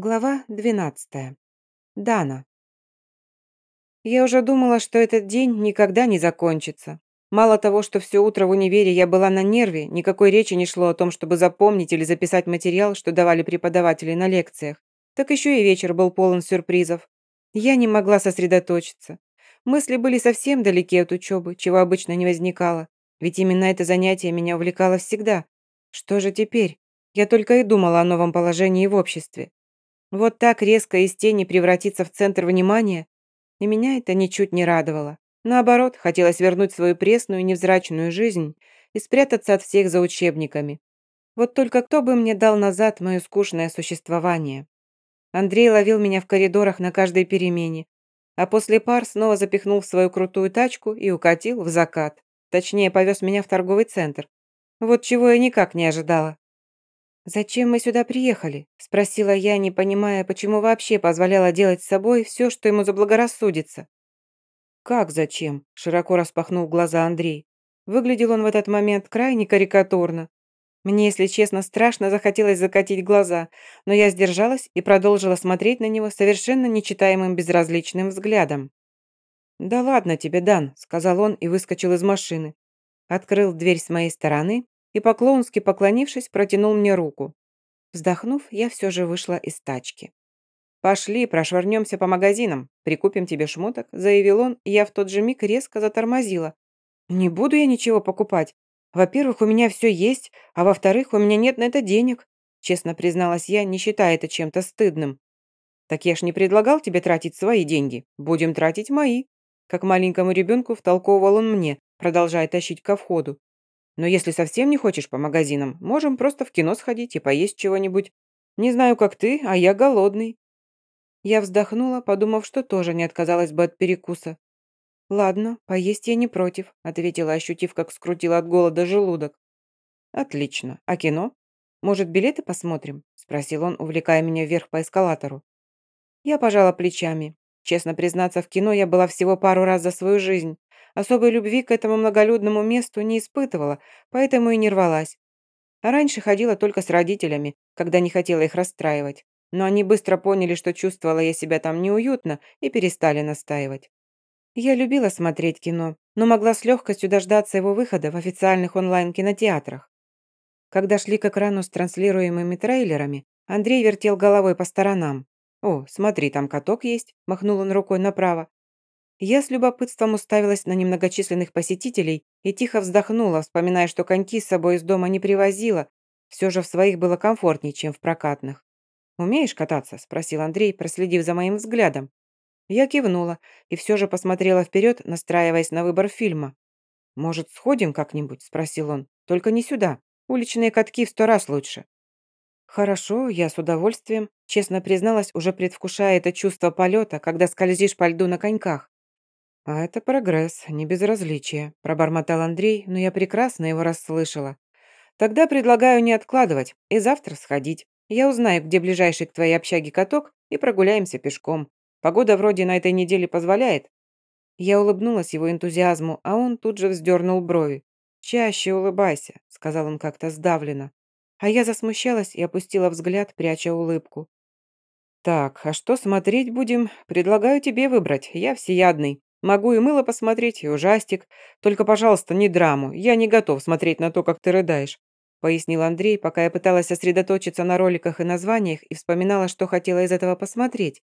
Глава 12. Дана. Я уже думала, что этот день никогда не закончится. Мало того, что все утро в универе я была на нерве, никакой речи не шло о том, чтобы запомнить или записать материал, что давали преподаватели на лекциях, так еще и вечер был полон сюрпризов. Я не могла сосредоточиться. Мысли были совсем далеки от учебы, чего обычно не возникало. Ведь именно это занятие меня увлекало всегда. Что же теперь? Я только и думала о новом положении в обществе. Вот так резко из тени превратиться в центр внимания, и меня это ничуть не радовало. Наоборот, хотелось вернуть свою пресную невзрачную жизнь и спрятаться от всех за учебниками. Вот только кто бы мне дал назад мое скучное существование? Андрей ловил меня в коридорах на каждой перемене, а после пар снова запихнул в свою крутую тачку и укатил в закат. Точнее, повез меня в торговый центр. Вот чего я никак не ожидала. «Зачем мы сюда приехали?» – спросила я, не понимая, почему вообще позволяла делать с собой все, что ему заблагорассудится. «Как зачем?» – широко распахнул глаза Андрей. Выглядел он в этот момент крайне карикатурно. Мне, если честно, страшно захотелось закатить глаза, но я сдержалась и продолжила смотреть на него совершенно нечитаемым безразличным взглядом. «Да ладно тебе, Дан», – сказал он и выскочил из машины. Открыл дверь с моей стороны и, поклонски поклонившись, протянул мне руку. Вздохнув, я все же вышла из тачки. «Пошли, прошвырнемся по магазинам, прикупим тебе шмоток», заявил он, и я в тот же миг резко затормозила. «Не буду я ничего покупать. Во-первых, у меня все есть, а во-вторых, у меня нет на это денег», честно призналась я, не считая это чем-то стыдным. «Так я ж не предлагал тебе тратить свои деньги. Будем тратить мои», как маленькому ребенку втолковывал он мне, продолжая тащить ко входу. Но если совсем не хочешь по магазинам, можем просто в кино сходить и поесть чего-нибудь. Не знаю, как ты, а я голодный». Я вздохнула, подумав, что тоже не отказалась бы от перекуса. «Ладно, поесть я не против», — ответила, ощутив, как скрутила от голода желудок. «Отлично. А кино? Может, билеты посмотрим?» — спросил он, увлекая меня вверх по эскалатору. Я пожала плечами. Честно признаться, в кино я была всего пару раз за свою жизнь. Особой любви к этому многолюдному месту не испытывала, поэтому и не рвалась. А раньше ходила только с родителями, когда не хотела их расстраивать. Но они быстро поняли, что чувствовала я себя там неуютно и перестали настаивать. Я любила смотреть кино, но могла с легкостью дождаться его выхода в официальных онлайн-кинотеатрах. Когда шли к экрану с транслируемыми трейлерами, Андрей вертел головой по сторонам. «О, смотри, там каток есть», – махнул он рукой направо. Я с любопытством уставилась на немногочисленных посетителей и тихо вздохнула, вспоминая, что коньки с собой из дома не привозила. Все же в своих было комфортнее, чем в прокатных. «Умеешь кататься?» – спросил Андрей, проследив за моим взглядом. Я кивнула и все же посмотрела вперед, настраиваясь на выбор фильма. «Может, сходим как-нибудь?» – спросил он. «Только не сюда. Уличные катки в сто раз лучше». «Хорошо, я с удовольствием», честно призналась, уже предвкушая это чувство полета, когда скользишь по льду на коньках. «А это прогресс, не безразличие», – пробормотал Андрей, но я прекрасно его расслышала. «Тогда предлагаю не откладывать и завтра сходить. Я узнаю, где ближайший к твоей общаге каток, и прогуляемся пешком. Погода вроде на этой неделе позволяет». Я улыбнулась его энтузиазму, а он тут же вздернул брови. «Чаще улыбайся», – сказал он как-то сдавленно. А я засмущалась и опустила взгляд, пряча улыбку. «Так, а что смотреть будем? Предлагаю тебе выбрать, я всеядный. Могу и мыло посмотреть, и ужастик. Только, пожалуйста, не драму. Я не готов смотреть на то, как ты рыдаешь», пояснил Андрей, пока я пыталась сосредоточиться на роликах и названиях и вспоминала, что хотела из этого посмотреть.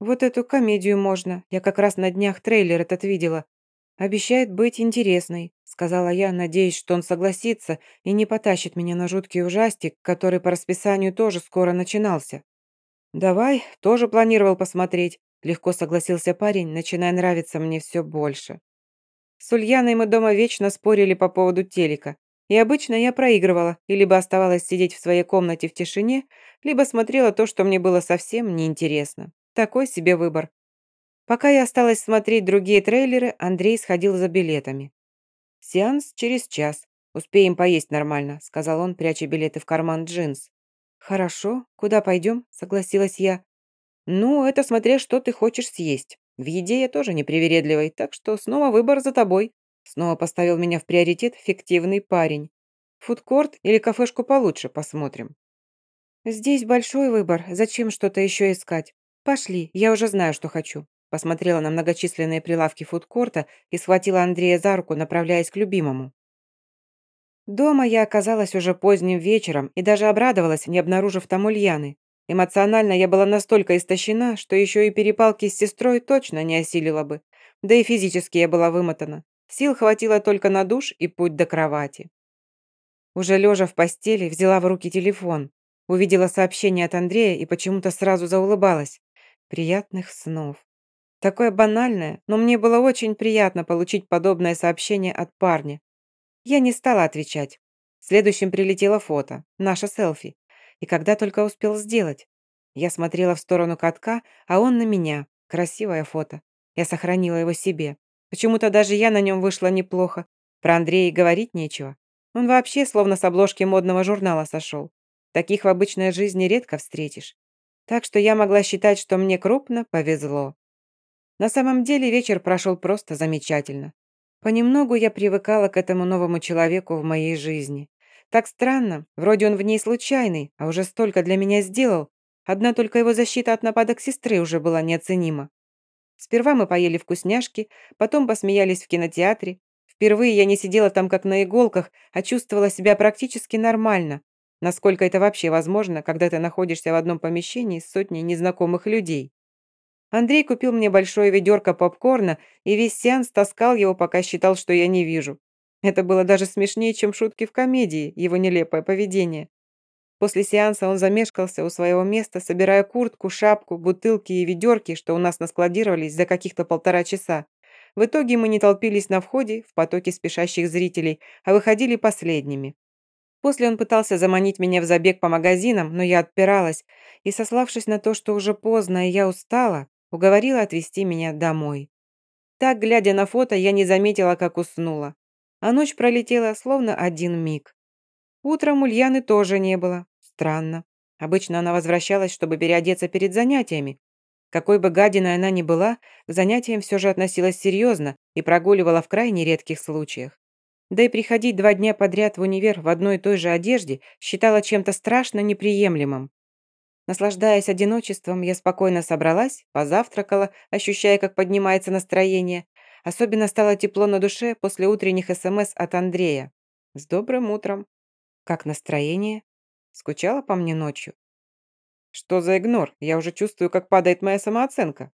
«Вот эту комедию можно. Я как раз на днях трейлер этот видела. Обещает быть интересной», сказала я, надеясь, что он согласится и не потащит меня на жуткий ужастик, который по расписанию тоже скоро начинался. «Давай, тоже планировал посмотреть. Легко согласился парень, начиная нравиться мне все больше. С Ульяной мы дома вечно спорили по поводу телека. И обычно я проигрывала и либо оставалась сидеть в своей комнате в тишине, либо смотрела то, что мне было совсем неинтересно. Такой себе выбор. Пока я осталась смотреть другие трейлеры, Андрей сходил за билетами. «Сеанс через час. Успеем поесть нормально», — сказал он, пряча билеты в карман джинс. «Хорошо. Куда пойдем?» — согласилась я. «Ну, это смотря, что ты хочешь съесть. В еде я тоже не привередливый, так что снова выбор за тобой». Снова поставил меня в приоритет фиктивный парень. «Фудкорт или кафешку получше посмотрим». Здесь большой выбор, зачем что-то еще искать? Пошли, я уже знаю, что хочу. Посмотрела на многочисленные прилавки фудкорта и схватила Андрея за руку, направляясь к любимому. Дома я оказалась уже поздним вечером и даже обрадовалась, не обнаружив там Ульяны. Эмоционально я была настолько истощена, что еще и перепалки с сестрой точно не осилила бы. Да и физически я была вымотана. Сил хватило только на душ и путь до кровати. Уже лежа в постели, взяла в руки телефон. Увидела сообщение от Андрея и почему-то сразу заулыбалась. Приятных снов. Такое банальное, но мне было очень приятно получить подобное сообщение от парня. Я не стала отвечать. Следующим прилетело фото, наше селфи. И когда только успел сделать. Я смотрела в сторону катка, а он на меня. Красивое фото. Я сохранила его себе. Почему-то даже я на нем вышла неплохо. Про Андрея говорить нечего. Он вообще словно с обложки модного журнала сошел. Таких в обычной жизни редко встретишь. Так что я могла считать, что мне крупно повезло. На самом деле вечер прошел просто замечательно. Понемногу я привыкала к этому новому человеку в моей жизни. Так странно, вроде он в ней случайный, а уже столько для меня сделал. Одна только его защита от нападок сестры уже была неоценима. Сперва мы поели вкусняшки, потом посмеялись в кинотеатре. Впервые я не сидела там как на иголках, а чувствовала себя практически нормально. Насколько это вообще возможно, когда ты находишься в одном помещении с сотней незнакомых людей. Андрей купил мне большое ведерко попкорна и весь сеанс таскал его, пока считал, что я не вижу. Это было даже смешнее, чем шутки в комедии, его нелепое поведение. После сеанса он замешкался у своего места, собирая куртку, шапку, бутылки и ведерки, что у нас наскладировались за каких-то полтора часа. В итоге мы не толпились на входе в потоке спешащих зрителей, а выходили последними. После он пытался заманить меня в забег по магазинам, но я отпиралась, и, сославшись на то, что уже поздно и я устала, уговорила отвезти меня домой. Так, глядя на фото, я не заметила, как уснула. А ночь пролетела словно один миг. Утром Ульяны тоже не было. Странно. Обычно она возвращалась, чтобы переодеться перед занятиями. Какой бы гадиной она ни была, к занятиям все же относилась серьезно и прогуливала в крайне редких случаях. Да и приходить два дня подряд в универ в одной и той же одежде считала чем-то страшно неприемлемым. Наслаждаясь одиночеством, я спокойно собралась, позавтракала, ощущая, как поднимается настроение. Особенно стало тепло на душе после утренних СМС от Андрея. «С добрым утром!» «Как настроение?» Скучала по мне ночью. Что за игнор? Я уже чувствую, как падает моя самооценка.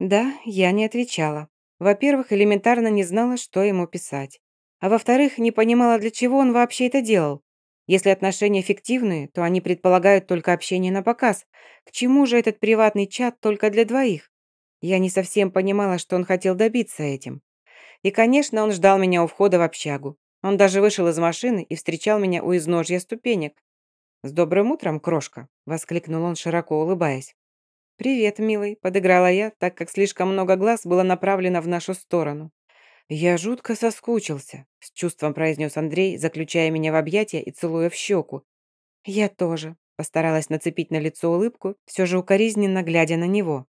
Да, я не отвечала. Во-первых, элементарно не знала, что ему писать. А во-вторых, не понимала, для чего он вообще это делал. Если отношения фиктивные, то они предполагают только общение на показ. К чему же этот приватный чат только для двоих? Я не совсем понимала, что он хотел добиться этим. И, конечно, он ждал меня у входа в общагу. Он даже вышел из машины и встречал меня у изножья ступенек. «С добрым утром, крошка!» – воскликнул он, широко улыбаясь. «Привет, милый», – подыграла я, так как слишком много глаз было направлено в нашу сторону. «Я жутко соскучился», – с чувством произнес Андрей, заключая меня в объятия и целуя в щеку. «Я тоже», – постаралась нацепить на лицо улыбку, все же укоризненно глядя на него.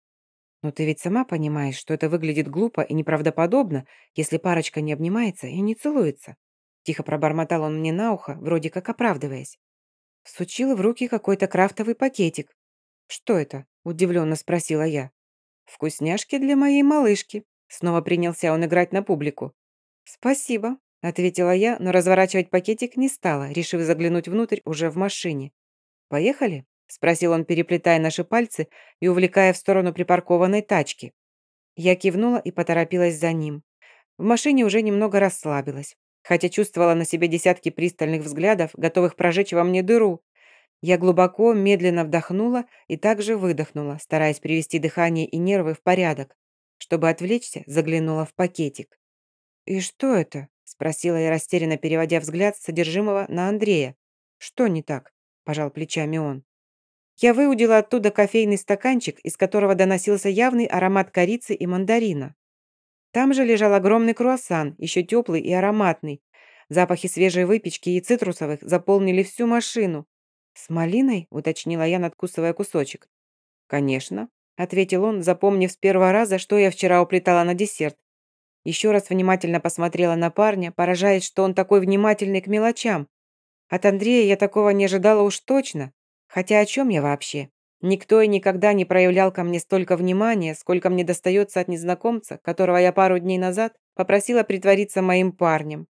«Но ты ведь сама понимаешь, что это выглядит глупо и неправдоподобно, если парочка не обнимается и не целуется». Тихо пробормотал он мне на ухо, вроде как оправдываясь. Сучила в руки какой-то крафтовый пакетик. «Что это?» – удивленно спросила я. «Вкусняшки для моей малышки», – снова принялся он играть на публику. «Спасибо», – ответила я, но разворачивать пакетик не стала, решив заглянуть внутрь уже в машине. «Поехали?» – спросил он, переплетая наши пальцы и увлекая в сторону припаркованной тачки. Я кивнула и поторопилась за ним. В машине уже немного расслабилась хотя чувствовала на себе десятки пристальных взглядов, готовых прожечь во мне дыру. Я глубоко, медленно вдохнула и также выдохнула, стараясь привести дыхание и нервы в порядок. Чтобы отвлечься, заглянула в пакетик. «И что это?» – спросила я, растерянно переводя взгляд содержимого на Андрея. «Что не так?» – пожал плечами он. Я выудила оттуда кофейный стаканчик, из которого доносился явный аромат корицы и мандарина. Там же лежал огромный круассан, еще теплый и ароматный. Запахи свежей выпечки и цитрусовых заполнили всю машину. «С малиной?» – уточнила я, надкусывая кусочек. «Конечно», – ответил он, запомнив с первого раза, что я вчера уплетала на десерт. Еще раз внимательно посмотрела на парня, поражаясь, что он такой внимательный к мелочам. От Андрея я такого не ожидала уж точно. Хотя о чем я вообще? Никто и никогда не проявлял ко мне столько внимания, сколько мне достается от незнакомца, которого я пару дней назад попросила притвориться моим парнем.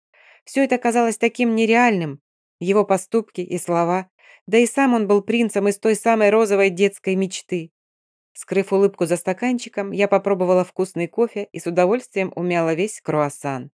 Все это казалось таким нереальным. Его поступки и слова. Да и сам он был принцем из той самой розовой детской мечты. Скрыв улыбку за стаканчиком, я попробовала вкусный кофе и с удовольствием умяла весь круассан.